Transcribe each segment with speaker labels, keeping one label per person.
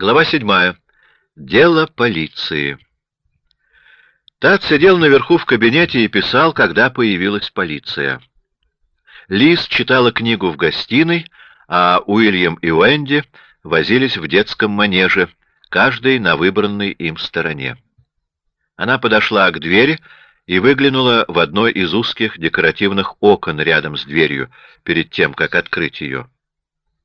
Speaker 1: Глава седьмая. Дело полиции. Тат сидел наверху в кабинете и писал, когда появилась полиция. Лиз читала книгу в гостиной, а Уильям и Уэнди возились в детском манеже, каждый на выбранной им стороне. Она подошла к двери и выглянула в одно из узких декоративных окон рядом с дверью, перед тем, как открыть ее.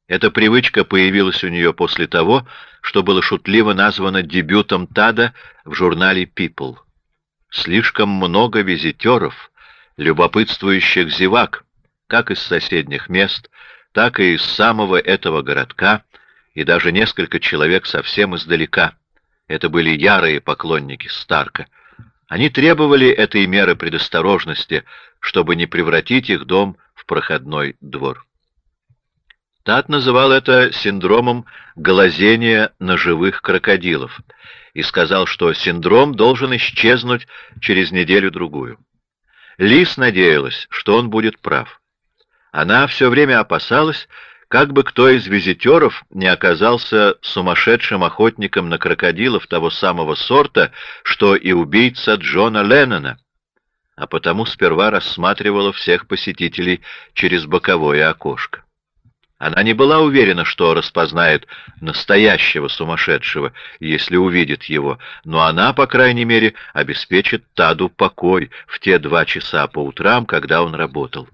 Speaker 1: Эта привычка появилась у нее после того, что было шутливо названо дебютом Тада в журнале People. Слишком много визитеров, любопытствующих зевак, как из соседних мест, так и из самого этого городка, и даже несколько человек совсем издалека. Это были ярые поклонники Старка. Они требовали этой меры предосторожности, чтобы не превратить их дом в проходной двор. Тат называл это синдромом глазения на живых крокодилов и сказал, что синдром должен исчезнуть через неделю-другую. Лис надеялась, что он будет прав. Она все время опасалась, как бы кто из визитеров не оказался сумасшедшим охотником на крокодилов того самого сорта, что и убийца Джона Леннона, а потому сперва рассматривала всех посетителей через боковое окошко. Она не была уверена, что распознает настоящего сумасшедшего, если увидит его, но она, по крайней мере, обеспечит Таду покой в те два часа по утрам, когда он работал.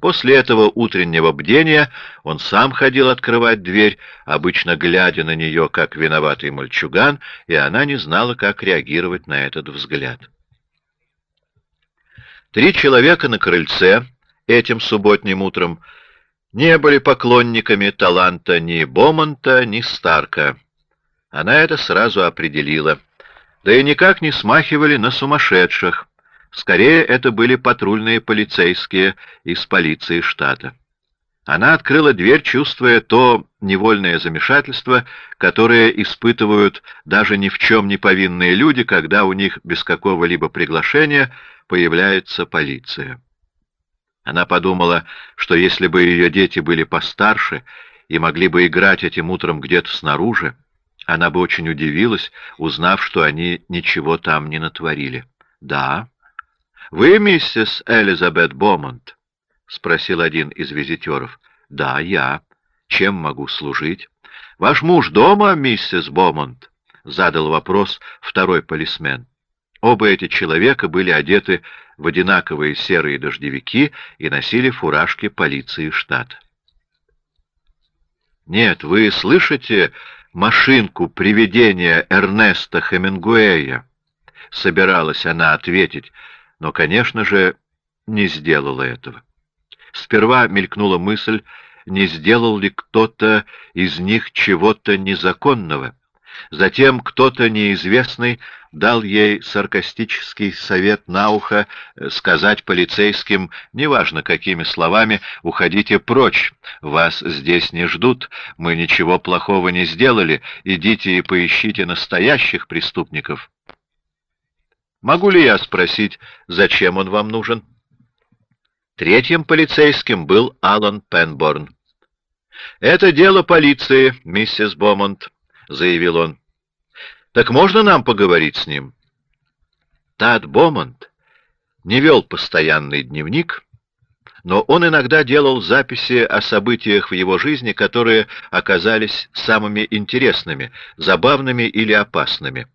Speaker 1: После этого утреннего бдения он сам ходил открывать дверь, обычно глядя на нее, как виноватый мальчуган, и она не знала, как реагировать на этот взгляд. Три человека на крыльце этим субботним утром не были поклонниками таланта ни Бомонта, ни Старка. Она это сразу определила. Да и никак не смахивали на сумасшедших. Скорее, это были патрульные полицейские из полиции штата. Она открыла дверь, чувствуя то невольное замешательство, которое испытывают даже ни в чем не повинные люди, когда у них без какого-либо приглашения появляется полиция. Она подумала, что если бы ее дети были постарше и могли бы играть этим утром где-то снаружи, она бы очень удивилась, узнав, что они ничего там не натворили. «Да». «Вы миссис Элизабет Бомонт?» — спросил один из визитеров. «Да, я. Чем могу служить?» «Ваш муж дома, миссис Бомонт?» — задал вопрос второй полисмен. Оба эти человека были одеты в одинаковые серые дождевики и носили фуражки полиции штата. «Нет, вы слышите машинку привидения Эрнеста Хемингуэя?» Собиралась она ответить, но, конечно же, не сделала этого. Сперва мелькнула мысль, не сделал ли кто-то из них чего-то незаконного. Затем кто-то неизвестный дал ей саркастический совет на ухо э, сказать полицейским, неважно какими словами, «Уходите прочь, вас здесь не ждут, мы ничего плохого не сделали, идите и поищите настоящих преступников». Могу ли я спросить, зачем он вам нужен? Третьим полицейским был Алан Пенборн. «Это дело полиции, миссис Бомонт», — заявил он. Так можно нам поговорить с ним? Тад Бомонд не вел постоянный дневник, но он иногда делал записи о событиях в его жизни, которые оказались самыми интересными, забавными или опасными.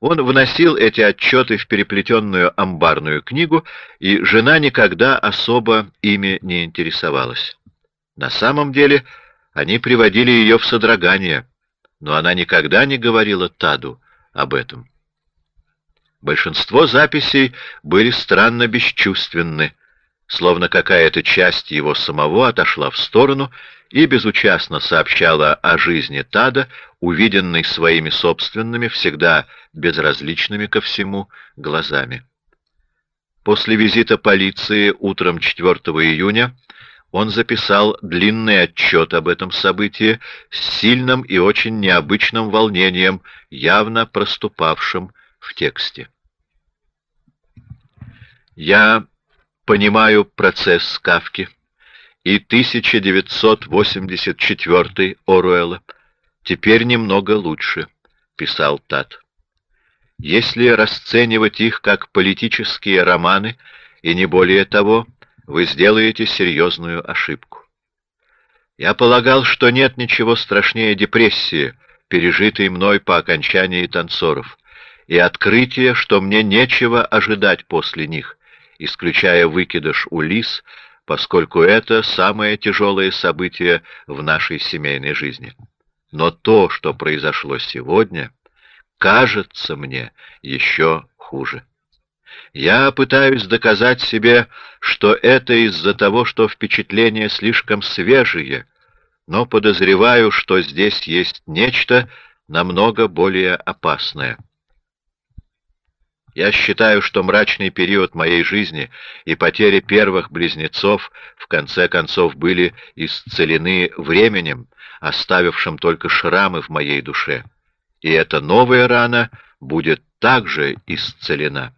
Speaker 1: Он вносил эти отчеты в переплетенную амбарную книгу, и жена никогда особо ими не интересовалась. На самом деле они приводили ее в содрогание — но она никогда не говорила Таду об этом. Большинство записей были странно бесчувственны, словно какая-то часть его самого отошла в сторону и безучастно сообщала о жизни Тада, увиденной своими собственными, всегда безразличными ко всему, глазами. После визита полиции утром 4 июня он записал длинный отчет об этом событии с сильным и очень необычным волнением, явно проступавшим в тексте. Я понимаю процесс Кавки и 1984 Оруэлла, «Теперь немного лучше», — писал Тат. «Если расценивать их как политические романы, и не более того, вы сделаете серьезную ошибку. Я полагал, что нет ничего страшнее депрессии, пережитой мной по окончании танцоров, и открытия, что мне нечего ожидать после них, исключая выкидыш у лис, поскольку это самое тяжелое событие в нашей семейной жизни. Но то, что произошло сегодня, кажется мне еще хуже. Я пытаюсь доказать себе, что это из-за того, что впечатления слишком свежие, но подозреваю, что здесь есть нечто намного более опасное. Я считаю, что мрачный период моей жизни и потеря первых близнецов в конце концов были исцелены временем, оставившим только шрамы в моей душе. И эта новая рана будет также исцелена.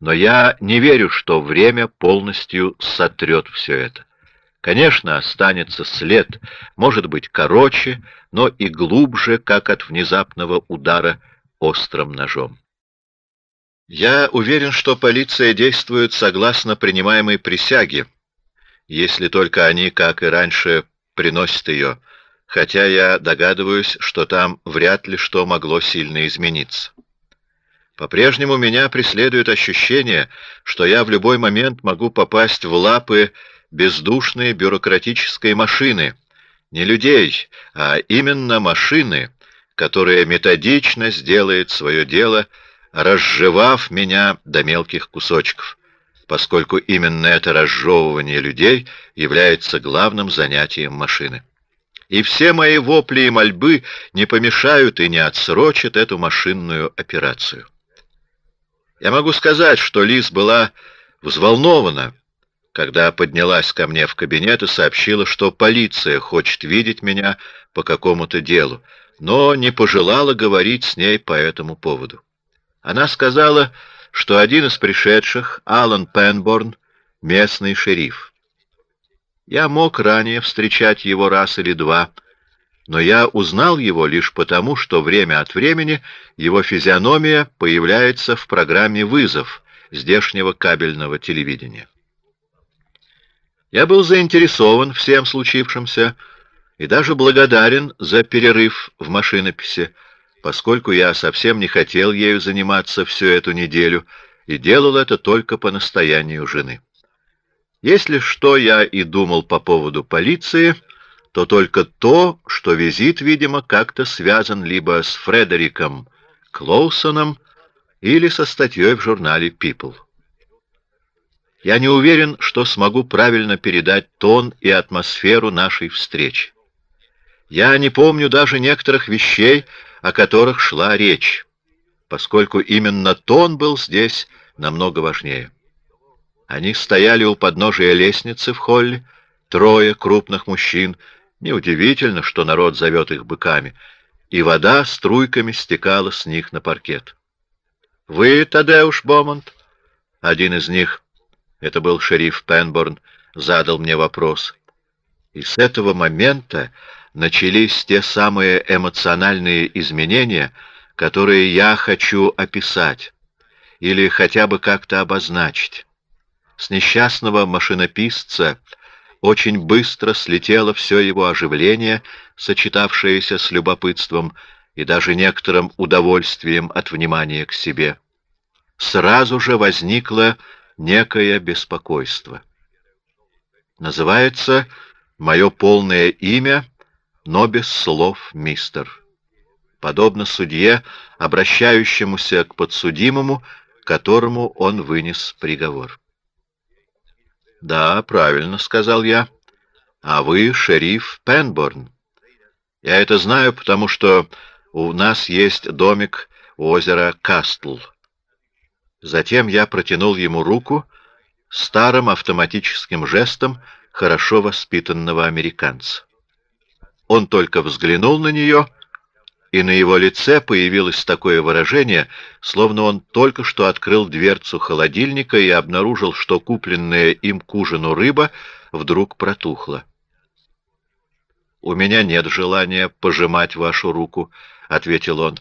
Speaker 1: Но я не верю, что время полностью сотрет все это. Конечно, останется след, может быть, короче, но и глубже, как от внезапного удара острым ножом. Я уверен, что полиция действует согласно принимаемой присяге, если только они, как и раньше, приносят ее, хотя я догадываюсь, что там вряд ли что могло сильно измениться. По-прежнему меня преследует ощущение, что я в любой момент могу попасть в лапы бездушной бюрократической машины, не людей, а именно машины, которая методично сделает свое дело, разжевав меня до мелких кусочков, поскольку именно это разжевывание людей является главным занятием машины. И все мои вопли и мольбы не помешают и не отсрочат эту машинную операцию. Я могу сказать, что Лиз была взволнована, когда поднялась ко мне в кабинет и сообщила, что полиция хочет видеть меня по какому-то делу, но не пожелала говорить с ней по этому поводу. Она сказала, что один из пришедших, Алан Пенборн, местный шериф. Я мог ранее встречать его раз или два, но я узнал его лишь потому, что время от времени его физиономия появляется в программе «Вызов» здешнего кабельного телевидения. Я был заинтересован всем случившимся и даже благодарен за перерыв в машинописи, поскольку я совсем не хотел ею заниматься всю эту неделю и делал это только по настоянию жены. Если что я и думал по поводу полиции, то только то, что визит, видимо, как-то связан либо с Фредериком Клоусоном или со статьей в журнале People. Я не уверен, что смогу правильно передать тон и атмосферу нашей встречи. Я не помню даже некоторых вещей, о которых шла речь, поскольку именно тон был здесь намного важнее. Они стояли у подножия лестницы в холле, трое крупных мужчин. Неудивительно, что народ зовет их быками, и вода струйками стекала с них на паркет. «Вы, Тадеуш Бомонт?» Один из них, это был шериф Пенборн, задал мне вопрос. И с этого момента начались те самые эмоциональные изменения, которые я хочу описать или хотя бы как-то обозначить. С несчастного машинописца очень быстро слетело все его оживление, сочетавшееся с любопытством и даже некоторым удовольствием от внимания к себе. Сразу же возникло некое беспокойство. Называется «Мое полное имя» но без слов «мистер». Подобно судье, обращающемуся к подсудимому, которому он вынес приговор. «Да, правильно», — сказал я. «А вы шериф Пенборн. Я это знаю, потому что у нас есть домик у озера Кастл». Затем я протянул ему руку старым автоматическим жестом хорошо воспитанного американца. Он только взглянул на нее, и на его лице появилось такое выражение, словно он только что открыл дверцу холодильника и обнаружил, что купленная им к ужину рыба вдруг протухла. «У меня нет желания пожимать вашу руку», — ответил он.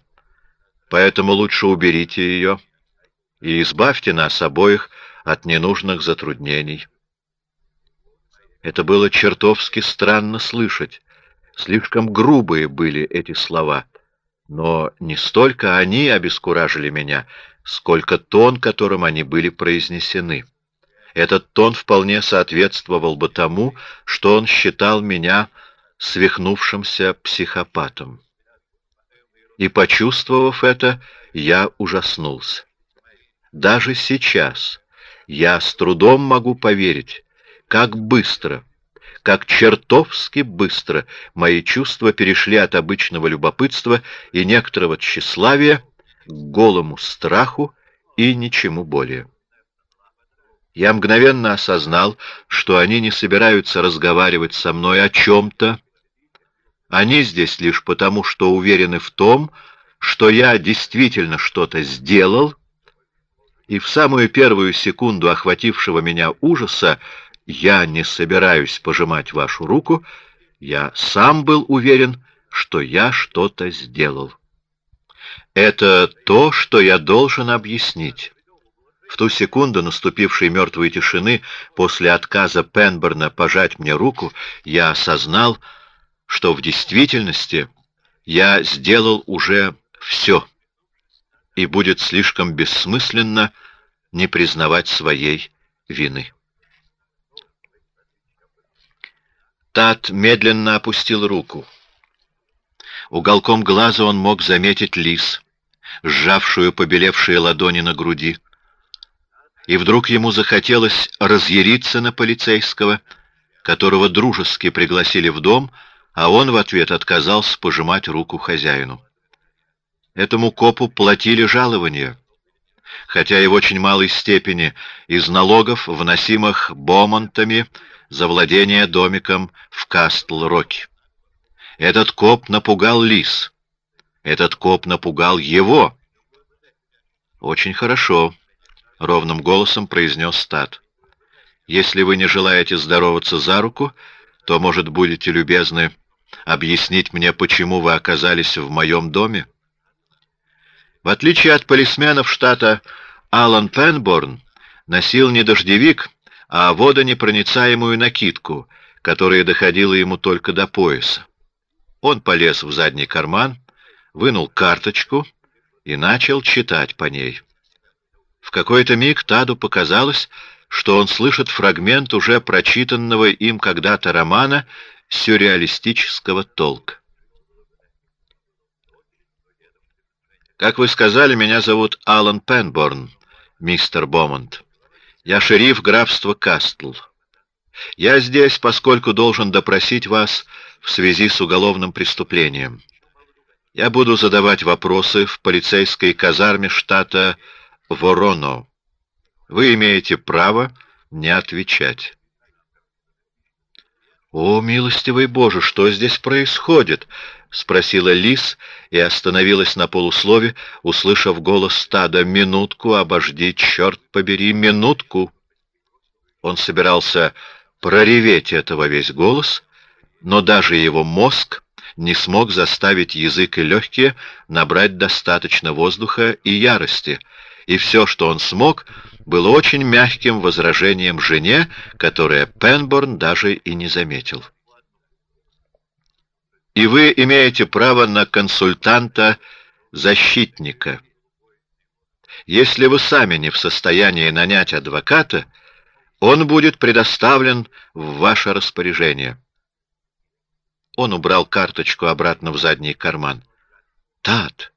Speaker 1: «Поэтому лучше уберите ее и избавьте нас обоих от ненужных затруднений». Это было чертовски странно слышать. Слишком грубые были эти слова. Но не столько они обескуражили меня, сколько тон, которым они были произнесены. Этот тон вполне соответствовал бы тому, что он считал меня свихнувшимся психопатом. И, почувствовав это, я ужаснулся. Даже сейчас я с трудом могу поверить, как быстро, как чертовски быстро мои чувства перешли от обычного любопытства и некоторого тщеславия к голому страху и ничему более. Я мгновенно осознал, что они не собираются разговаривать со мной о чем-то. Они здесь лишь потому, что уверены в том, что я действительно что-то сделал, и в самую первую секунду охватившего меня ужаса я не собираюсь пожимать вашу руку, я сам был уверен, что я что-то сделал. Это то, что я должен объяснить. В ту секунду наступившей мертвой тишины после отказа Пенберна пожать мне руку, я осознал, что в действительности я сделал уже все, и будет слишком бессмысленно не признавать своей вины. Тат медленно опустил руку. Уголком глаза он мог заметить лис, сжавшую побелевшие ладони на груди и вдруг ему захотелось разъяриться на полицейского, которого дружески пригласили в дом, а он в ответ отказался пожимать руку хозяину. Этому копу платили жалование, хотя и в очень малой степени из налогов, вносимых Бомонтами за владение домиком в Кастл-Роке. Этот коп напугал лис. Этот коп напугал его. Очень хорошо. — ровным голосом произнес Стат. «Если вы не желаете здороваться за руку, то, может, будете любезны объяснить мне, почему вы оказались в моем доме?» В отличие от полисменов штата, Алан Пенборн носил не дождевик, а водонепроницаемую накидку, которая доходила ему только до пояса. Он полез в задний карман, вынул карточку и начал читать по ней. В какой-то миг Таду показалось, что он слышит фрагмент уже прочитанного им когда-то романа сюрреалистического толка. Как вы сказали, меня зовут Алан Пенборн, мистер Бомонд. Я шериф графства Кастл. Я здесь, поскольку должен допросить вас в связи с уголовным преступлением. Я буду задавать вопросы в полицейской казарме штата Вороно. Вы имеете право не отвечать. «О, милостивый Боже, что здесь происходит?» — спросила Лис и остановилась на полуслове, услышав голос стада. «Минутку, обожди, черт побери, минутку!» Он собирался прореветь этого весь голос, но даже его мозг не смог заставить язык и легкие набрать достаточно воздуха и ярости — и все, что он смог, было очень мягким возражением жене, которое Пенборн даже и не заметил. И вы имеете право на консультанта-защитника. Если вы сами не в состоянии нанять адвоката, он будет предоставлен в ваше распоряжение. Он убрал карточку обратно в задний карман. Тат,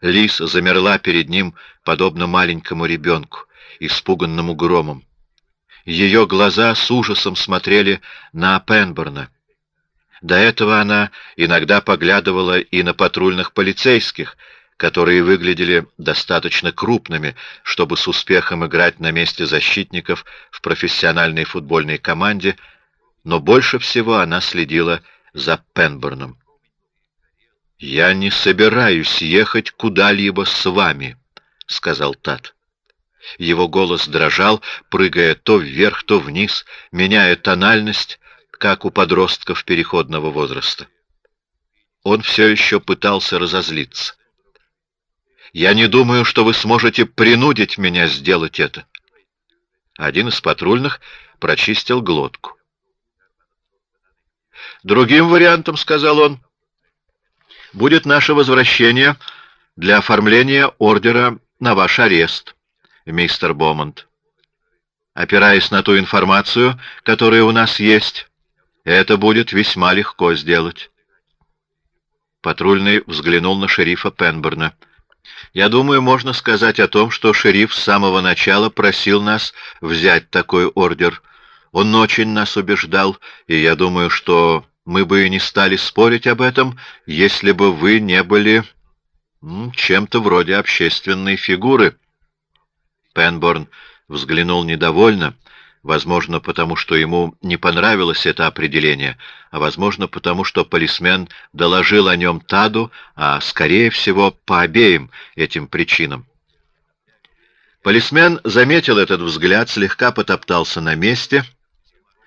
Speaker 1: Лис замерла перед ним, подобно маленькому ребенку, испуганному громом. Ее глаза с ужасом смотрели на Пенборна. До этого она иногда поглядывала и на патрульных полицейских, которые выглядели достаточно крупными, чтобы с успехом играть на месте защитников в профессиональной футбольной команде, но больше всего она следила за Пенборном. «Я не собираюсь ехать куда-либо с вами», — сказал Тат. Его голос дрожал, прыгая то вверх, то вниз, меняя тональность, как у подростков переходного возраста. Он все еще пытался разозлиться. «Я не думаю, что вы сможете принудить меня сделать это». Один из патрульных прочистил глотку. «Другим вариантом, — сказал он, — будет наше возвращение для оформления ордера на ваш арест, мистер Бомонд. Опираясь на ту информацию, которая у нас есть, это будет весьма легко сделать». Патрульный взглянул на шерифа Пенберна. Я думаю, можно сказать о том, что шериф с самого начала просил нас взять такой ордер. Он очень нас убеждал, и я думаю, что мы бы и не стали спорить об этом, если бы вы не были чем-то вроде общественной фигуры. Пенборн взглянул недовольно, Возможно, потому что ему не понравилось это определение, а возможно, потому что полисмен доложил о нем Таду, а, скорее всего, по обеим этим причинам. Полисмен заметил этот взгляд, слегка потоптался на месте,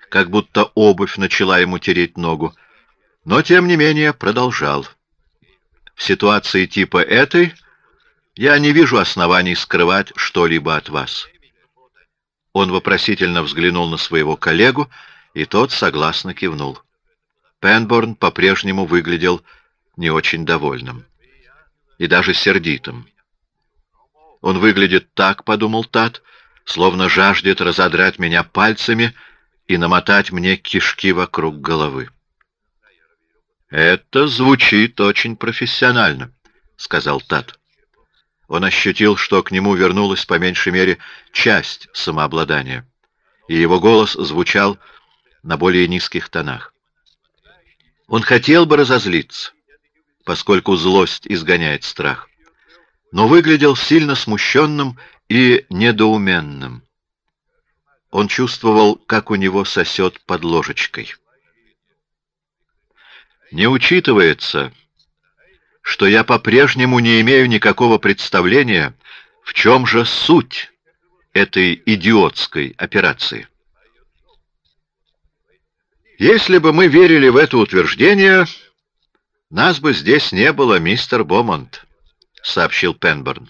Speaker 1: как будто обувь начала ему тереть ногу, но, тем не менее, продолжал. В ситуации типа этой я не вижу оснований скрывать что-либо от вас. Он вопросительно взглянул на своего коллегу, и тот согласно кивнул. Пенборн по-прежнему выглядел не очень довольным и даже сердитым. Он выглядит так, — подумал Тат, — словно жаждет разодрать меня пальцами и намотать мне кишки вокруг головы. «Это звучит очень профессионально», — сказал Тат. Он ощутил, что к нему вернулась по меньшей мере часть самообладания, и его голос звучал на более низких тонах. Он хотел бы разозлиться, поскольку злость изгоняет страх, но выглядел сильно смущенным и недоуменным. Он чувствовал, как у него сосет под ложечкой. Не учитывается, что я по-прежнему не имею никакого представления, в чем же суть этой идиотской операции. Если бы мы верили в это утверждение, нас бы здесь не было, мистер Бомонд, сообщил Пенберн.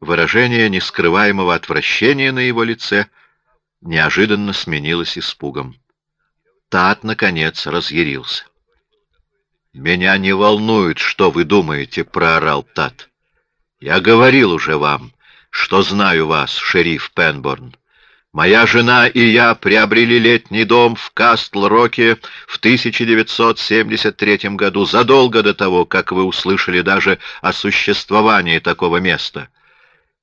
Speaker 1: Выражение нескрываемого отвращения на его лице неожиданно сменилось испугом. Тат, наконец, разъярился. «Меня не волнует, что вы думаете», — проорал Тат. «Я говорил уже вам, что знаю вас, шериф Пенборн. Моя жена и я приобрели летний дом в Кастл-Роке в 1973 году, задолго до того, как вы услышали даже о существовании такого места.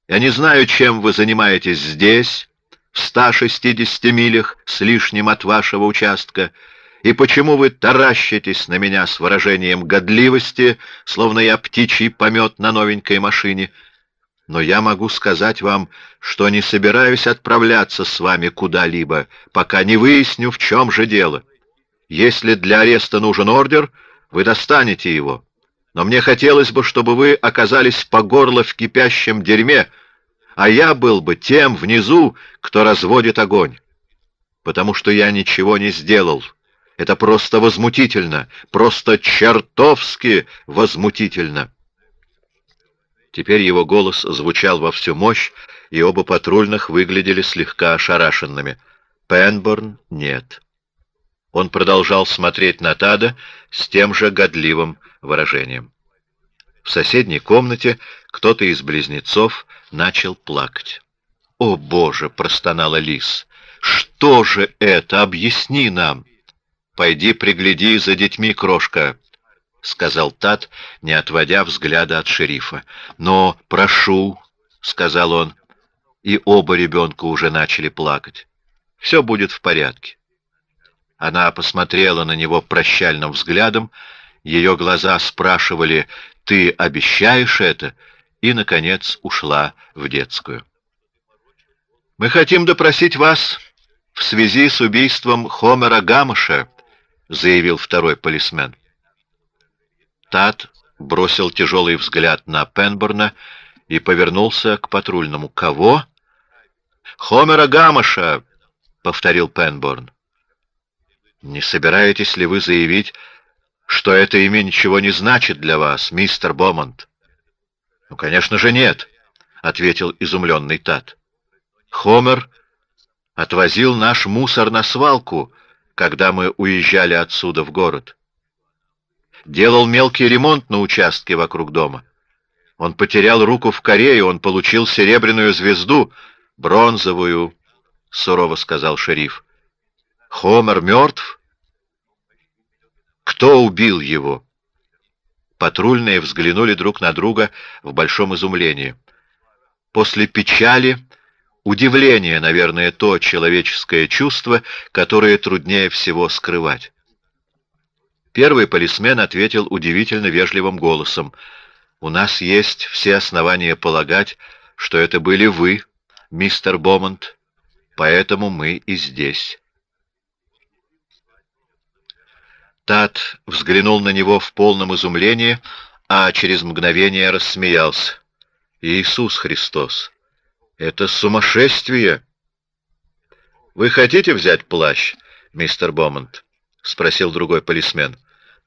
Speaker 1: Я не знаю, чем вы занимаетесь здесь, в 160 милях с лишним от вашего участка, и почему вы таращитесь на меня с выражением годливости, словно я птичий помет на новенькой машине? Но я могу сказать вам, что не собираюсь отправляться с вами куда-либо, пока не выясню, в чем же дело. Если для ареста нужен ордер, вы достанете его. Но мне хотелось бы, чтобы вы оказались по горло в кипящем дерьме, а я был бы тем внизу, кто разводит огонь. Потому что я ничего не сделал, это просто возмутительно, просто чертовски возмутительно. Теперь его голос звучал во всю мощь, и оба патрульных выглядели слегка ошарашенными. Пенборн — нет. Он продолжал смотреть на Тада с тем же годливым выражением. В соседней комнате кто-то из близнецов начал плакать. «О, Боже!» — простонала Лис. «Что же это? Объясни нам!» «Пойди пригляди за детьми, крошка», — сказал Тат, не отводя взгляда от шерифа. «Но прошу», — сказал он, и оба ребенка уже начали плакать. «Все будет в порядке». Она посмотрела на него прощальным взглядом, ее глаза спрашивали «Ты обещаешь это?» и, наконец, ушла в детскую. «Мы хотим допросить вас в связи с убийством Хомера Гамыша», — заявил второй полисмен. Тат бросил тяжелый взгляд на Пенборна и повернулся к патрульному. «Кого?» «Хомера Гамаша», — повторил Пенборн. Не собираетесь ли вы заявить, что это имя ничего не значит для вас, мистер Бомонд? Ну, конечно же, нет, ответил изумленный Тат. Хомер отвозил наш мусор на свалку, когда мы уезжали отсюда в город. Делал мелкий ремонт на участке вокруг дома. Он потерял руку в Корее, он получил серебряную звезду, бронзовую, — сурово сказал шериф. Хомер мертв? Кто убил его? Патрульные взглянули друг на друга в большом изумлении. После печали удивление, наверное, то человеческое чувство, которое труднее всего скрывать. Первый полисмен ответил удивительно вежливым голосом: "У нас есть все основания полагать, что это были вы, мистер Бомонд, поэтому мы и здесь". Тат взглянул на него в полном изумлении, а через мгновение рассмеялся. Иисус Христос, это сумасшествие! Вы хотите взять плащ, мистер Бомонд? спросил другой полисмен.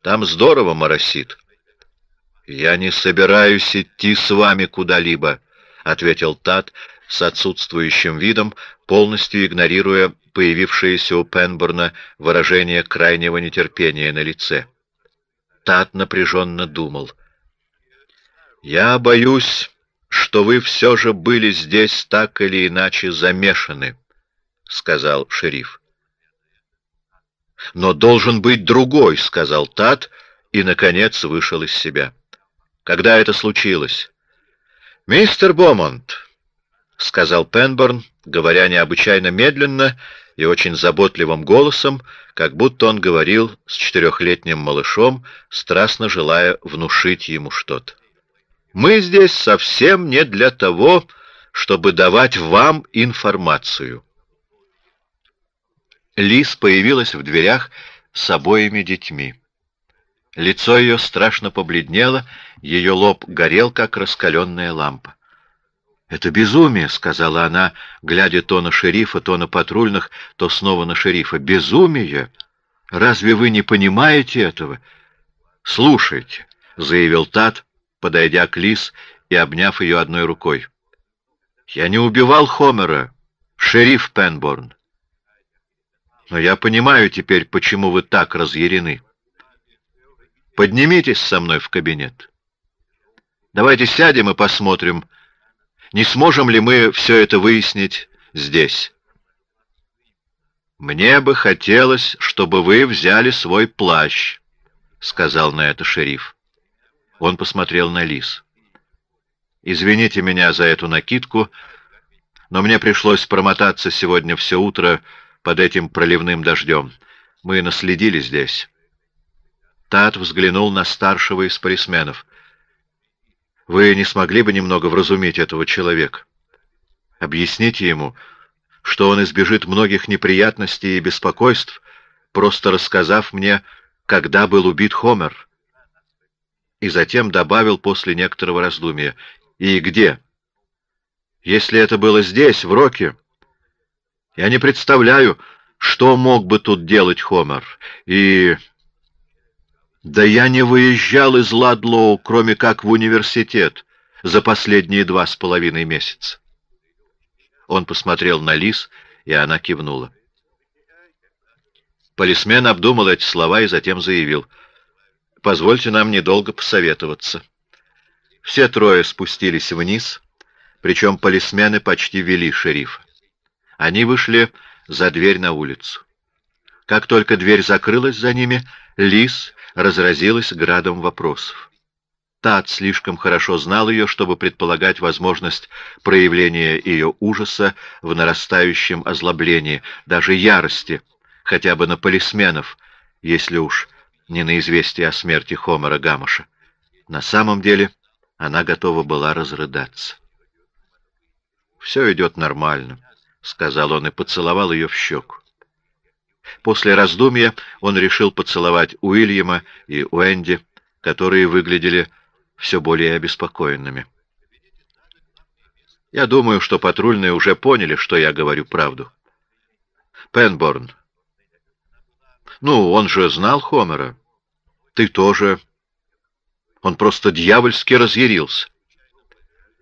Speaker 1: Там здорово моросит. Я не собираюсь идти с вами куда-либо, ответил Тат с отсутствующим видом, полностью игнорируя появившееся у Пенборна выражение крайнего нетерпения на лице. Тат напряженно думал. «Я боюсь, что вы все же были здесь так или иначе замешаны», — сказал шериф. «Но должен быть другой», — сказал Тат и, наконец, вышел из себя. «Когда это случилось?» «Мистер Бомонд», — сказал Пенборн, говоря необычайно медленно и очень заботливым голосом, как будто он говорил с четырехлетним малышом, страстно желая внушить ему что-то. «Мы здесь совсем не для того, чтобы давать вам информацию». Лис появилась в дверях с обоими детьми. Лицо ее страшно побледнело, ее лоб горел, как раскаленная лампа. «Это безумие», — сказала она, глядя то на шерифа, то на патрульных, то снова на шерифа. «Безумие! Разве вы не понимаете этого?» «Слушайте», — заявил Тат, подойдя к Лис и обняв ее одной рукой. «Я не убивал Хомера, шериф Пенборн. Но я понимаю теперь, почему вы так разъярены. Поднимитесь со мной в кабинет. Давайте сядем и посмотрим, — не сможем ли мы все это выяснить здесь? Мне бы хотелось, чтобы вы взяли свой плащ, сказал на это шериф. Он посмотрел на Лис. Извините меня за эту накидку, но мне пришлось промотаться сегодня все утро под этим проливным дождем. Мы наследили здесь. Тат взглянул на старшего из полисменов. Вы не смогли бы немного вразумить этого человека? Объясните ему, что он избежит многих неприятностей и беспокойств, просто рассказав мне, когда был убит Хомер. И затем добавил после некоторого раздумья. И где? Если это было здесь, в Роке, я не представляю, что мог бы тут делать Хомер. И... Да я не выезжал из Ладлоу, кроме как в университет, за последние два с половиной месяца. Он посмотрел на Лис, и она кивнула. Полисмен обдумал эти слова и затем заявил. «Позвольте нам недолго посоветоваться». Все трое спустились вниз, причем полисмены почти вели шерифа. Они вышли за дверь на улицу. Как только дверь закрылась за ними, Лис разразилась градом вопросов. Тат слишком хорошо знал ее, чтобы предполагать возможность проявления ее ужаса в нарастающем озлоблении, даже ярости, хотя бы на полисменов, если уж не на известие о смерти Хомера Гамаша. На самом деле она готова была разрыдаться. «Все идет нормально», — сказал он и поцеловал ее в щеку. После раздумья он решил поцеловать Уильяма и Уэнди, которые выглядели все более обеспокоенными. Я думаю, что патрульные уже поняли, что я говорю правду. Пенборн, Ну, он же знал Хомера. Ты тоже. Он просто дьявольски разъярился.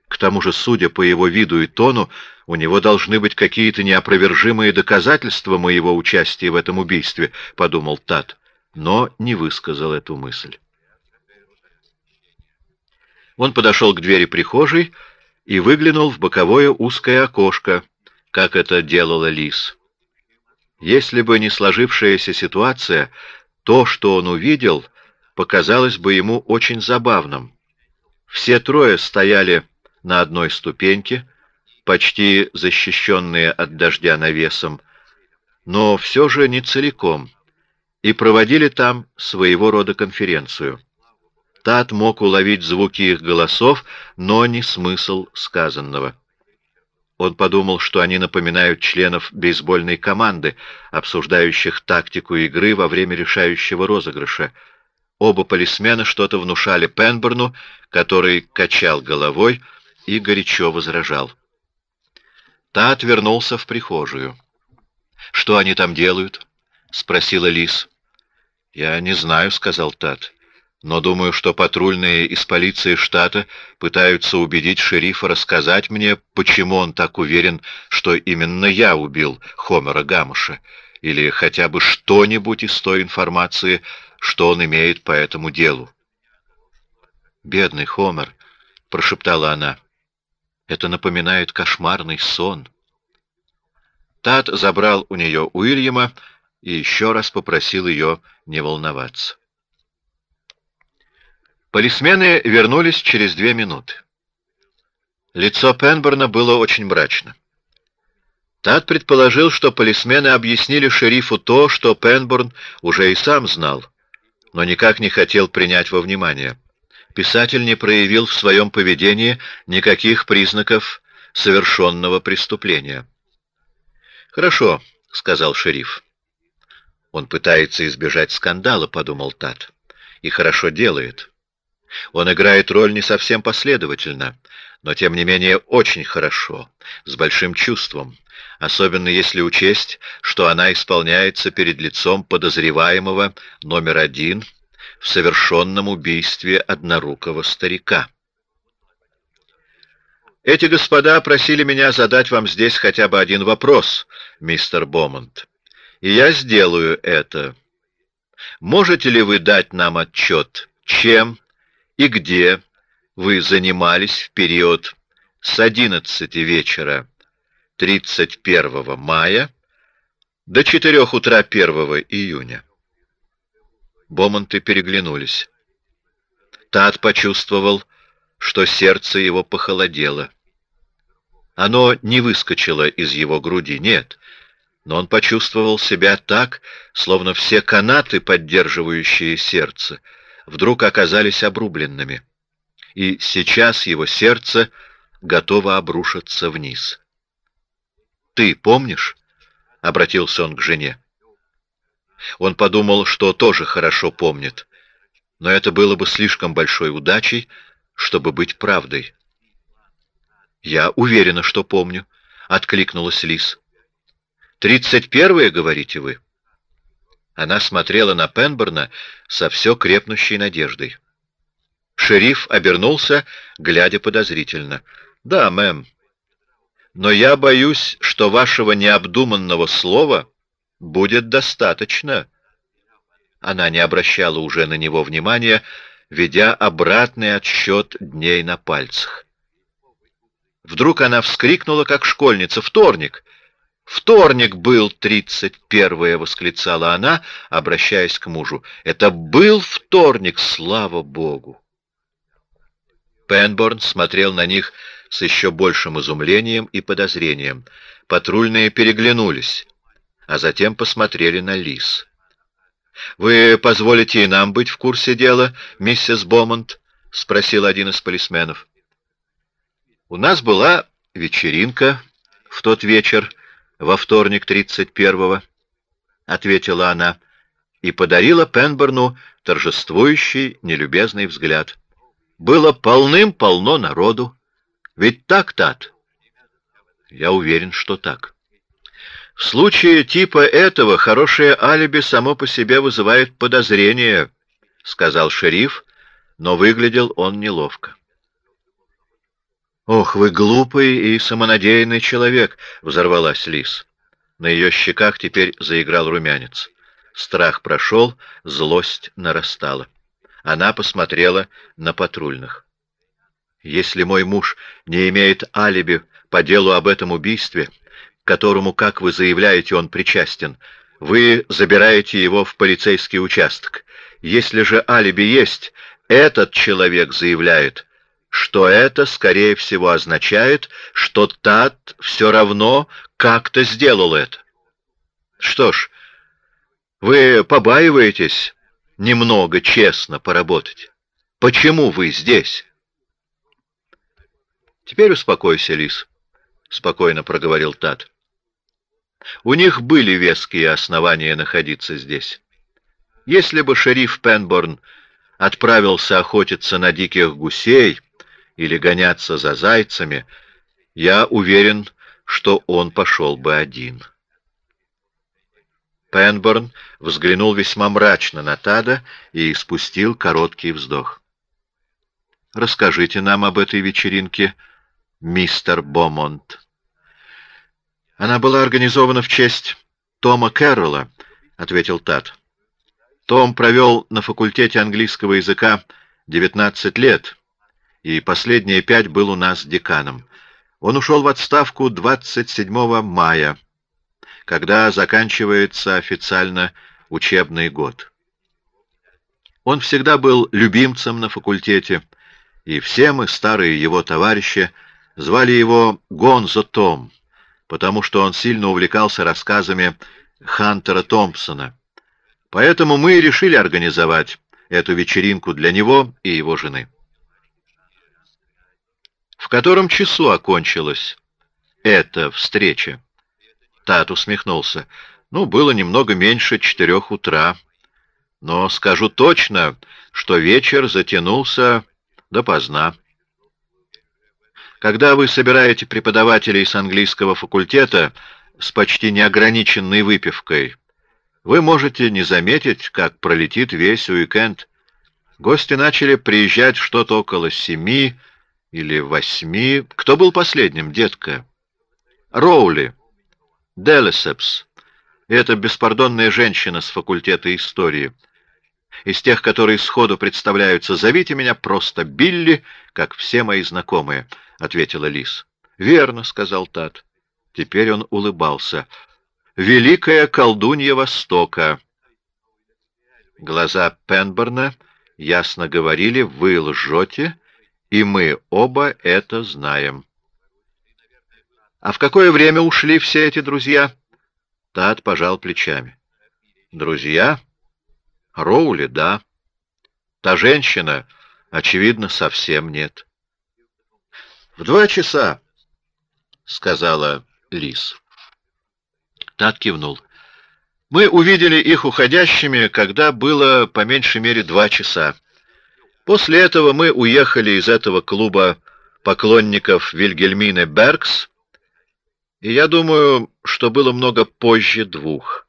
Speaker 1: К тому же, судя по его виду и тону, у него должны быть какие-то неопровержимые доказательства моего участия в этом убийстве, — подумал Тат, но не высказал эту мысль. Он подошел к двери прихожей и выглянул в боковое узкое окошко, как это делала Лис. Если бы не сложившаяся ситуация, то, что он увидел, показалось бы ему очень забавным. Все трое стояли на одной ступеньке, почти защищенные от дождя навесом, но все же не целиком, и проводили там своего рода конференцию. Тат мог уловить звуки их голосов, но не смысл сказанного. Он подумал, что они напоминают членов бейсбольной команды, обсуждающих тактику игры во время решающего розыгрыша. Оба полисмена что-то внушали Пенберну, который качал головой и горячо возражал. Тат вернулся в прихожую. «Что они там делают?» — спросила Лис. «Я не знаю», — сказал Тат но думаю, что патрульные из полиции штата пытаются убедить шерифа рассказать мне, почему он так уверен, что именно я убил Хомера Гамуша, или хотя бы что-нибудь из той информации, что он имеет по этому делу. «Бедный Хомер», — прошептала она, — «это напоминает кошмарный сон». Тат забрал у нее Уильяма и еще раз попросил ее не волноваться. Полисмены вернулись через две минуты. Лицо Пенборна было очень мрачно. Тат предположил, что полисмены объяснили шерифу то, что Пенборн уже и сам знал, но никак не хотел принять во внимание. Писатель не проявил в своем поведении никаких признаков совершенного преступления. «Хорошо», — сказал шериф. «Он пытается избежать скандала», — подумал Тат, — «и хорошо делает». Он играет роль не совсем последовательно, но тем не менее очень хорошо, с большим чувством, особенно если учесть, что она исполняется перед лицом подозреваемого номер один в совершенном убийстве однорукого старика. Эти господа просили меня задать вам здесь хотя бы один вопрос, мистер Бомонд, и я сделаю это. Можете ли вы дать нам отчет, чем и где вы занимались в период с 11 вечера 31 мая до 4 утра 1 июня. Бомонты переглянулись. Тат почувствовал, что сердце его похолодело. Оно не выскочило из его груди, нет, но он почувствовал себя так, словно все канаты, поддерживающие сердце, вдруг оказались обрубленными, и сейчас его сердце готово обрушиться вниз. «Ты помнишь?» — обратился он к жене. Он подумал, что тоже хорошо помнит, но это было бы слишком большой удачей, чтобы быть правдой. «Я уверена, что помню», — откликнулась Лис. «Тридцать первое, говорите вы?» Она смотрела на Пенберна со все крепнущей надеждой. Шериф обернулся, глядя подозрительно. «Да, мэм. Но я боюсь, что вашего необдуманного слова будет достаточно». Она не обращала уже на него внимания, ведя обратный отсчет дней на пальцах. Вдруг она вскрикнула, как школьница. «Вторник! «Вторник был тридцать первое!» — восклицала она, обращаясь к мужу. «Это был вторник, слава Богу!» Пенборн смотрел на них с еще большим изумлением и подозрением. Патрульные переглянулись, а затем посмотрели на Лис. «Вы позволите и нам быть в курсе дела, миссис Бомонд?» — спросил один из полисменов. «У нас была вечеринка в тот вечер», во вторник тридцать первого, — ответила она и подарила Пенберну торжествующий, нелюбезный взгляд. Было полным-полно народу. Ведь так, Тат? Я уверен, что так. В случае типа этого хорошее алиби само по себе вызывает подозрение, — сказал шериф, но выглядел он неловко. «Ох, вы глупый и самонадеянный человек!» — взорвалась Лис. На ее щеках теперь заиграл румянец. Страх прошел, злость нарастала. Она посмотрела на патрульных. «Если мой муж не имеет алиби по делу об этом убийстве, которому, как вы заявляете, он причастен, вы забираете его в полицейский участок. Если же алиби есть, этот человек заявляет, что это, скорее всего, означает, что Тат все равно как-то сделал это. Что ж, вы побаиваетесь немного честно поработать. Почему вы здесь? Теперь успокойся, Лис, — спокойно проговорил Тат. У них были веские основания находиться здесь. Если бы шериф Пенборн отправился охотиться на диких гусей или гоняться за зайцами, я уверен, что он пошел бы один. Пенборн взглянул весьма мрачно на Тада и спустил короткий вздох. «Расскажите нам об этой вечеринке, мистер Бомонт». Она была организована в честь Тома Кэрролла, — ответил Тат. Том провел на факультете английского языка 19 лет, и последние пять был у нас деканом. Он ушел в отставку 27 мая, когда заканчивается официально учебный год. Он всегда был любимцем на факультете, и все мы, старые его товарищи, звали его Гонзо Том потому что он сильно увлекался рассказами Хантера Томпсона. Поэтому мы и решили организовать эту вечеринку для него и его жены. В котором часу окончилась эта встреча? Тат усмехнулся. Ну, было немного меньше четырех утра. Но скажу точно, что вечер затянулся допоздна. Когда вы собираете преподавателей с английского факультета с почти неограниченной выпивкой, вы можете не заметить, как пролетит весь уикенд. Гости начали приезжать что-то около семи или восьми. Кто был последним, детка? Роули. Делесепс. Это беспардонная женщина с факультета истории. Из тех, которые сходу представляются, зовите меня просто Билли, как все мои знакомые. — ответила Лис. — Верно, — сказал Тат. Теперь он улыбался. — Великая колдунья Востока. Глаза Пенберна ясно говорили, вы лжете, и мы оба это знаем. — А в какое время ушли все эти друзья? Тат пожал плечами. — Друзья? Роули, да. Та женщина, очевидно, совсем нет. — В два часа, — сказала Лис. Тат кивнул. Мы увидели их уходящими, когда было по меньшей мере два часа. После этого мы уехали из этого клуба поклонников Вильгельмины Бергс, и я думаю, что было много позже двух.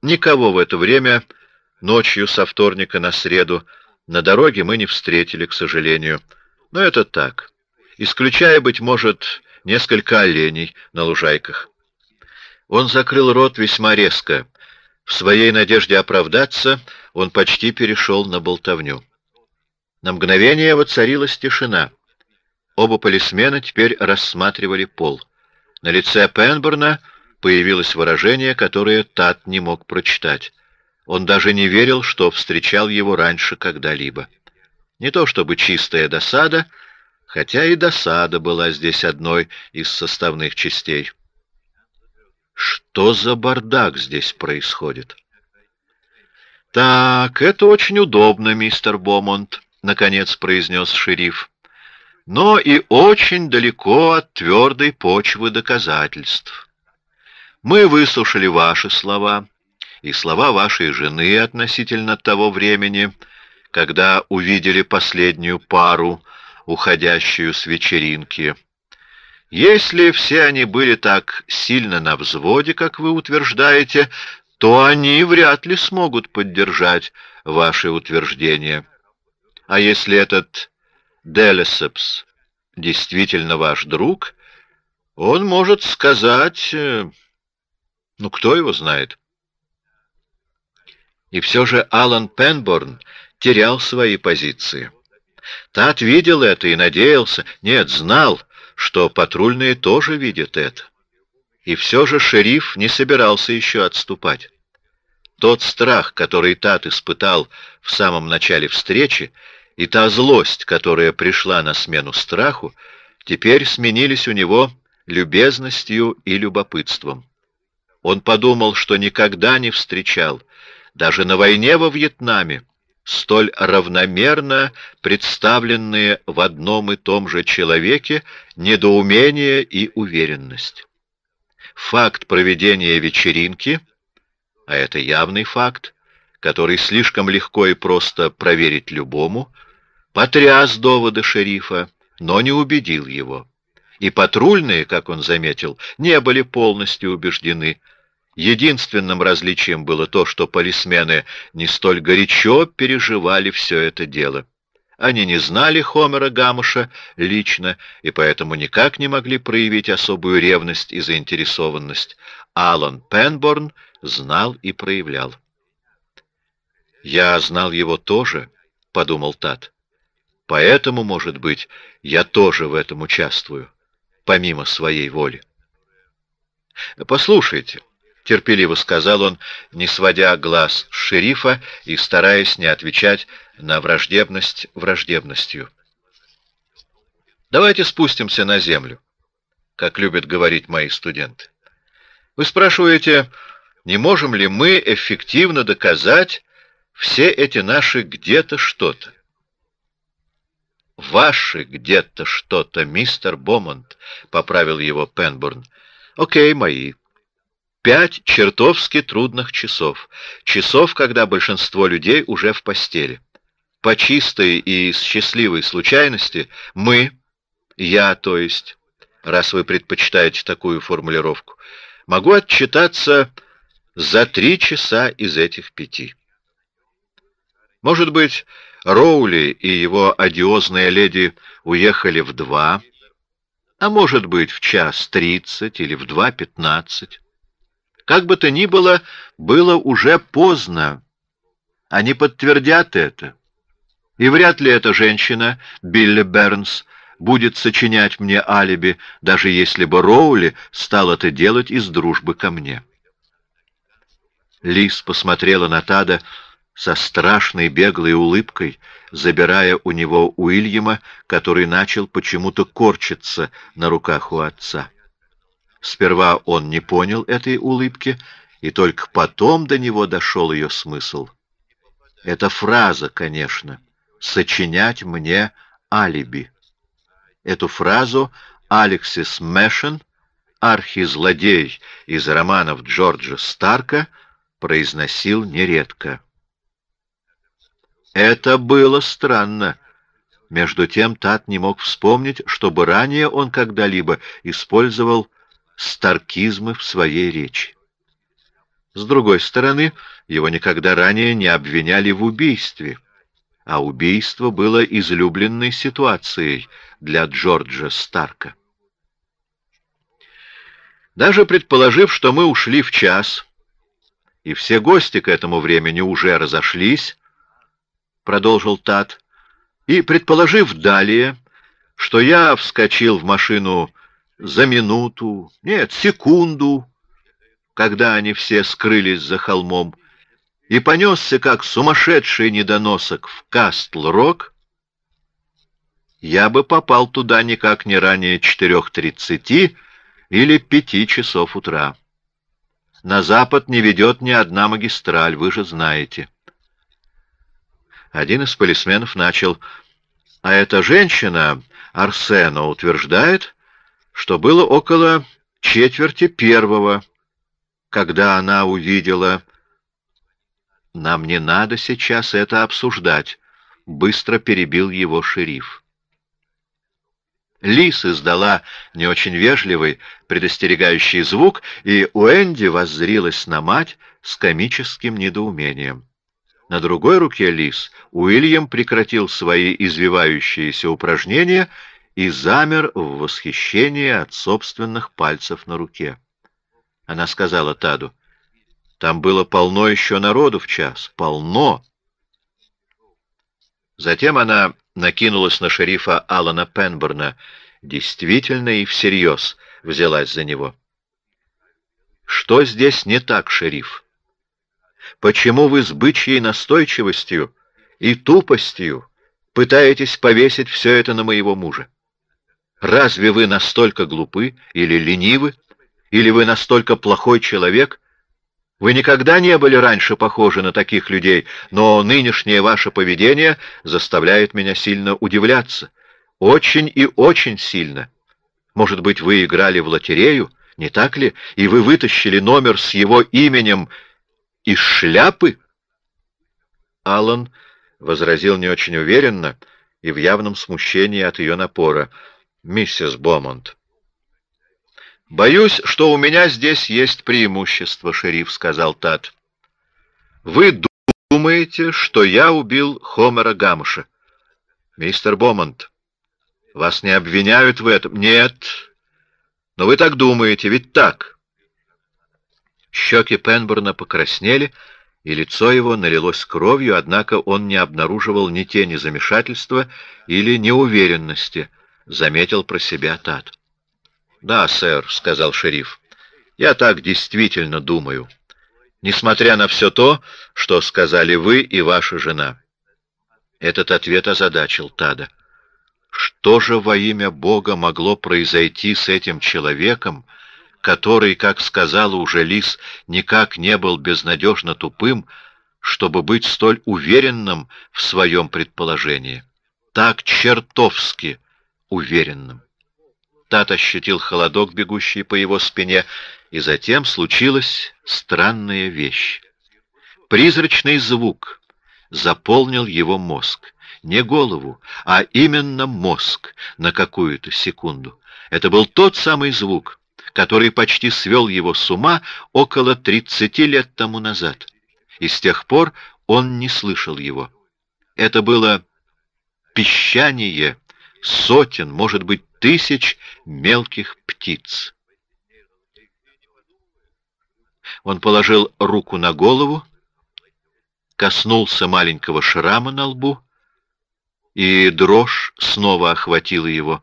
Speaker 1: Никого в это время, ночью со вторника на среду, на дороге мы не встретили, к сожалению. Но это так исключая, быть может, несколько оленей на лужайках. Он закрыл рот весьма резко. В своей надежде оправдаться он почти перешел на болтовню. На мгновение воцарилась тишина. Оба полисмена теперь рассматривали пол. На лице Пенберна появилось выражение, которое Тат не мог прочитать. Он даже не верил, что встречал его раньше когда-либо. Не то чтобы чистая досада — хотя и досада была здесь одной из составных частей. Что за бардак здесь происходит? Так, это очень удобно, мистер Бомонт, наконец произнес шериф. Но и очень далеко от твердой почвы доказательств. Мы выслушали ваши слова и слова вашей жены относительно того времени, когда увидели последнюю пару уходящую с вечеринки. Если все они были так сильно на взводе, как вы утверждаете, то они вряд ли смогут поддержать ваши утверждения. А если этот Делесепс действительно ваш друг, он может сказать... Э, ну, кто его знает? И все же Алан Пенборн терял свои позиции. Тат видел это и надеялся, нет, знал, что патрульные тоже видят это. И все же шериф не собирался еще отступать. Тот страх, который Тат испытал в самом начале встречи, и та злость, которая пришла на смену страху, теперь сменились у него любезностью и любопытством. Он подумал, что никогда не встречал, даже на войне во Вьетнаме, столь равномерно представленные в одном и том же человеке недоумение и уверенность. Факт проведения вечеринки, а это явный факт, который слишком легко и просто проверить любому, потряс доводы шерифа, но не убедил его. И патрульные, как он заметил, не были полностью убеждены. Единственным различием было то, что полисмены не столь горячо переживали все это дело. Они не знали Хомера Гамуша лично и поэтому никак не могли проявить особую ревность и заинтересованность. Алан Пенборн знал и проявлял. «Я знал его тоже», — подумал Тат. «Поэтому, может быть, я тоже в этом участвую» помимо своей воли. «Послушайте», — терпеливо сказал он, не сводя глаз с шерифа и стараясь не отвечать на враждебность враждебностью. «Давайте спустимся на землю, как любят говорить мои студенты. Вы спрашиваете, не можем ли мы эффективно доказать все эти наши где-то что-то? «Ваши где-то что-то, мистер Бомонд», — поправил его Пенбурн. «Окей, мои. Пять чертовски трудных часов. Часов, когда большинство людей уже в постели. По чистой и счастливой случайности мы, я, то есть, раз вы предпочитаете такую формулировку, могу отчитаться за три часа из этих пяти. Может быть, Роули и его одиозная леди уехали в два, а может быть в час тридцать или в два пятнадцать. Как бы то ни было, было уже поздно. Они подтвердят это. И вряд ли эта женщина, Билли Бернс, будет сочинять мне алиби, даже если бы Роули стал это делать из дружбы ко мне. Лис посмотрела на Тада, со страшной беглой улыбкой, забирая у него Уильяма, который начал почему-то корчиться на руках у отца. Сперва он не понял этой улыбки, и только потом до него дошел ее смысл. Это фраза, конечно, «сочинять мне алиби». Эту фразу Алексис Мэшен, архизлодей из романов Джорджа Старка, произносил нередко. Это было странно. Между тем Тат не мог вспомнить, чтобы ранее он когда-либо использовал старкизмы в своей речи. С другой стороны, его никогда ранее не обвиняли в убийстве, а убийство было излюбленной ситуацией для Джорджа Старка. Даже предположив, что мы ушли в час, и все гости к этому времени уже разошлись, — продолжил Тат, и, предположив далее, что я вскочил в машину за минуту, нет, секунду, когда они все скрылись за холмом, и понесся, как сумасшедший недоносок, в Кастл-Рок, я бы попал туда никак не ранее четырех тридцати или пяти часов утра. На запад не ведет ни одна магистраль, вы же знаете. Один из полисменов начал. А эта женщина, Арсена, утверждает, что было около четверти первого, когда она увидела... «Нам не надо сейчас это обсуждать», — быстро перебил его шериф. Лис издала не очень вежливый, предостерегающий звук, и Уэнди воззрилась на мать с комическим недоумением. На другой руке лис Уильям прекратил свои извивающиеся упражнения и замер в восхищении от собственных пальцев на руке. Она сказала Таду, «Там было полно еще народу в час. Полно!» Затем она накинулась на шерифа Алана Пенберна, действительно и всерьез взялась за него. «Что здесь не так, шериф? Почему вы с бычьей настойчивостью и тупостью пытаетесь повесить все это на моего мужа? Разве вы настолько глупы или ленивы, или вы настолько плохой человек, вы никогда не были раньше похожи на таких людей, но нынешнее ваше поведение заставляет меня сильно удивляться. Очень и очень сильно. Может быть, вы играли в лотерею, не так ли? И вы вытащили номер с его именем из шляпы? Аллан возразил не очень уверенно и в явном смущении от ее напора. «Миссис Бомонт, «Боюсь, что у меня здесь есть преимущество, шериф», — сказал Тат. «Вы думаете, что я убил Хомера Гамуша?» «Мистер Бомонт, вас не обвиняют в этом?» «Нет, но вы так думаете, ведь так?» Щеки Пенбурна покраснели, и лицо его налилось кровью, однако он не обнаруживал ни тени замешательства или неуверенности, заметил про себя Тат. «Да, сэр», — сказал шериф, — «я так действительно думаю, несмотря на все то, что сказали вы и ваша жена». Этот ответ озадачил Тада. Что же во имя Бога могло произойти с этим человеком, который, как сказала уже Лис, никак не был безнадежно тупым, чтобы быть столь уверенным в своем предположении, так чертовски уверенным? Тат ощутил холодок, бегущий по его спине, и затем случилась странная вещь. Призрачный звук заполнил его мозг. Не голову, а именно мозг на какую-то секунду. Это был тот самый звук, который почти свел его с ума около тридцати лет тому назад. И с тех пор он не слышал его. Это было пищание сотен, может быть, тысяч мелких птиц. Он положил руку на голову, коснулся маленького шрама на лбу, и дрожь снова охватила его,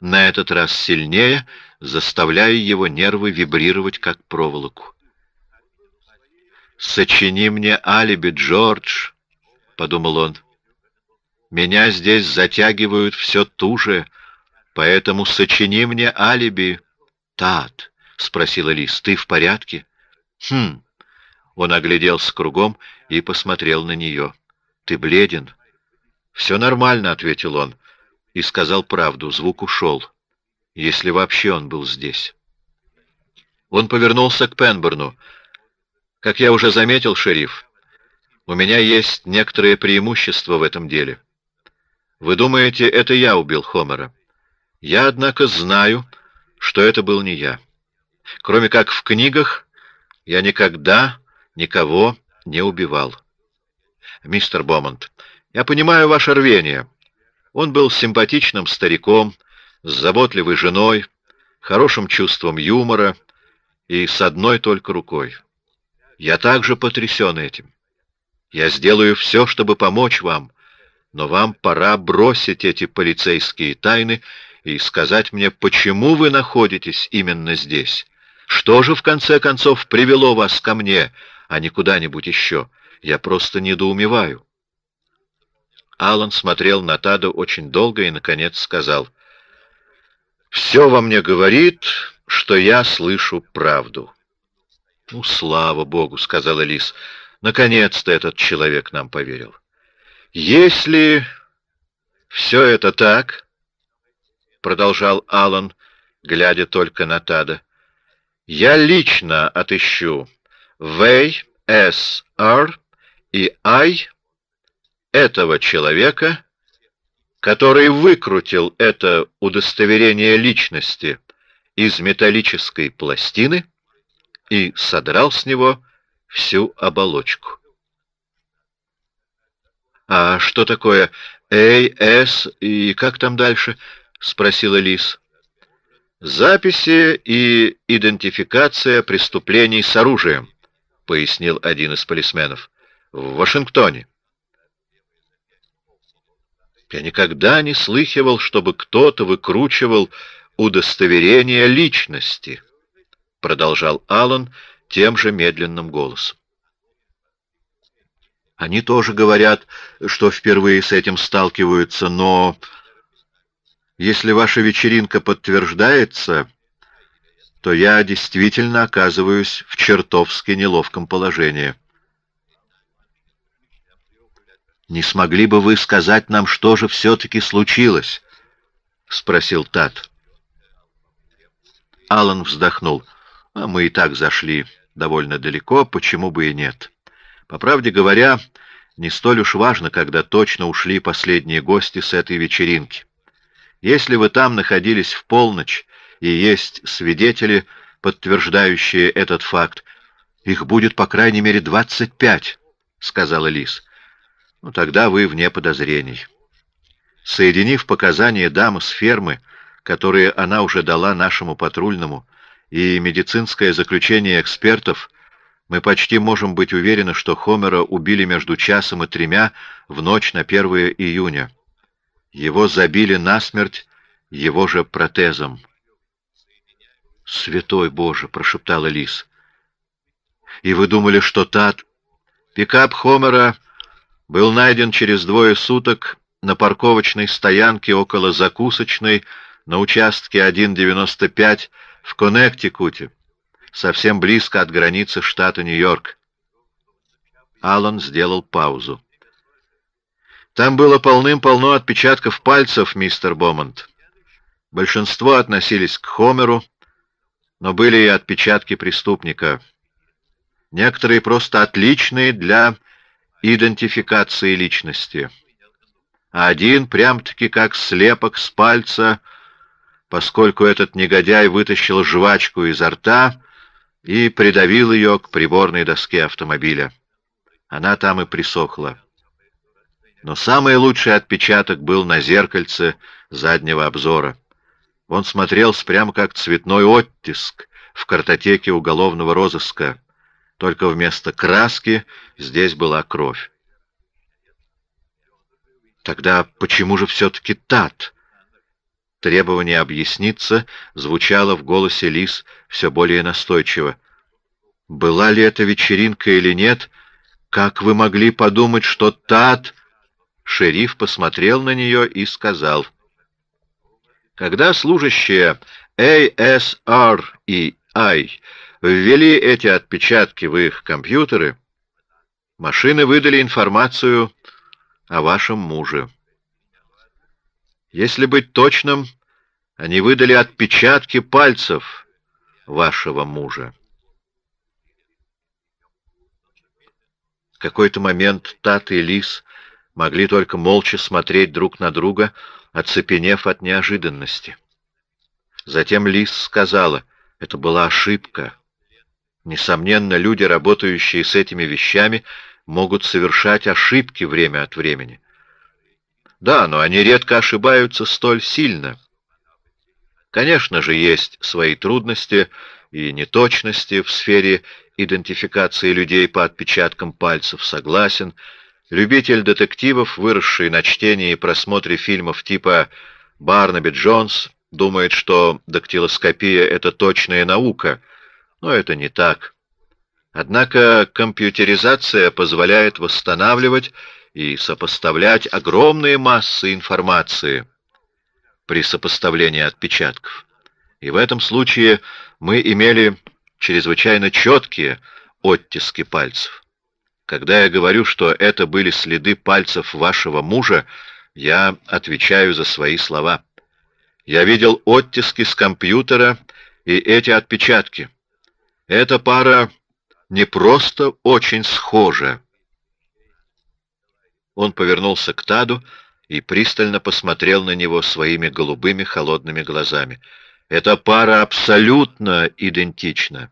Speaker 1: на этот раз сильнее, заставляя его нервы вибрировать, как проволоку. «Сочини мне алиби, Джордж», — подумал он. «Меня здесь затягивают все туже, — Поэтому сочини мне алиби. Тат, спросила Лис, ты в порядке? Хм. Он огляделся кругом и посмотрел на нее. Ты бледен? Все нормально, ответил он и сказал правду. Звук ушел, если вообще он был здесь. Он повернулся к Пенберну. Как я уже заметил, шериф, у меня есть некоторые преимущества в этом деле. Вы думаете, это я убил Хомера? Я, однако, знаю, что это был не я. Кроме как в книгах, я никогда никого не убивал. Мистер Бомонд, я понимаю ваше рвение. Он был симпатичным стариком, с заботливой женой, хорошим чувством юмора и с одной только рукой. Я также потрясен этим. Я сделаю все, чтобы помочь вам, но вам пора бросить эти полицейские тайны и сказать мне, почему вы находитесь именно здесь. Что же, в конце концов, привело вас ко мне, а не куда-нибудь еще? Я просто недоумеваю. Алан смотрел на Таду очень долго и, наконец, сказал, «Все во мне говорит, что я слышу правду». «Ну, слава Богу», — сказала Лис, — «наконец-то этот человек нам поверил». «Если все это так...» — продолжал Алан, глядя только на Тада. «Я лично отыщу Вэй, С, Р и Ай этого человека который выкрутил это удостоверение личности из металлической пластины и содрал с него всю оболочку. «А что такое «эй-эс» и как там дальше?» — спросила Лис. «Записи и идентификация преступлений с оружием», — пояснил один из полисменов. «В Вашингтоне». Я никогда не слыхивал, чтобы кто-то выкручивал удостоверение личности, — продолжал Аллан тем же медленным голосом. Они тоже говорят, что впервые с этим сталкиваются, но если ваша вечеринка подтверждается, то я действительно оказываюсь в чертовски неловком положении. «Не смогли бы вы сказать нам, что же все-таки случилось?» — спросил Тат. Алан вздохнул. «А мы и так зашли довольно далеко, почему бы и нет. По правде говоря, не столь уж важно, когда точно ушли последние гости с этой вечеринки. Если вы там находились в полночь и есть свидетели, подтверждающие этот факт, их будет по крайней мере двадцать пять, — сказала Лис. Ну, тогда вы вне подозрений. Соединив показания дамы с фермы, которые она уже дала нашему патрульному, и медицинское заключение экспертов, мы почти можем быть уверены, что Хомера убили между часом и тремя в ночь на 1 июня. Его забили насмерть его же протезом. «Святой Боже!» — прошептала Лис. «И вы думали, что Тат...» Пикап Хомера был найден через двое суток на парковочной стоянке около закусочной на участке 1.95 в Коннектикуте, совсем близко от границы штата Нью-Йорк. Аллан сделал паузу. Там было полным-полно отпечатков пальцев, мистер Бомонд. Большинство относились к Хомеру, но были и отпечатки преступника. Некоторые просто отличные для идентификации личности. А один прям-таки как слепок с пальца, поскольку этот негодяй вытащил жвачку изо рта и придавил ее к приборной доске автомобиля. Она там и присохла. Но самый лучший отпечаток был на зеркальце заднего обзора. Он смотрелся прямо как цветной оттиск в картотеке уголовного розыска, только вместо краски здесь была кровь. Тогда почему же все-таки Тат? Требование объясниться звучало в голосе Лис все более настойчиво. Была ли это вечеринка или нет? Как вы могли подумать, что Тат... Шериф посмотрел на нее и сказал. Когда служащие ASR и I ввели эти отпечатки в их компьютеры, машины выдали информацию о вашем муже. Если быть точным, они выдали отпечатки пальцев вашего мужа. В какой-то момент Тат и Лис могли только молча смотреть друг на друга, оцепенев от неожиданности. Затем Лис сказала, это была ошибка. Несомненно, люди, работающие с этими вещами, могут совершать ошибки время от времени. Да, но они редко ошибаются столь сильно. Конечно же, есть свои трудности и неточности в сфере идентификации людей по отпечаткам пальцев, согласен. Любитель детективов, выросший на чтении и просмотре фильмов типа «Барнаби Джонс», думает, что дактилоскопия — это точная наука, но это не так. Однако компьютеризация позволяет восстанавливать и сопоставлять огромные массы информации при сопоставлении отпечатков. И в этом случае мы имели чрезвычайно четкие оттиски пальцев. Когда я говорю, что это были следы пальцев вашего мужа, я отвечаю за свои слова. Я видел оттиски с компьютера и эти отпечатки. Эта пара не просто очень схожа. Он повернулся к Таду и пристально посмотрел на него своими голубыми холодными глазами. «Эта пара абсолютно идентична».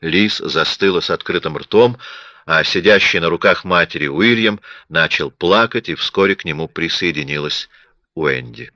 Speaker 1: Лис застыла с открытым ртом, а сидящий на руках матери Уильям начал плакать, и вскоре к нему присоединилась Уэнди.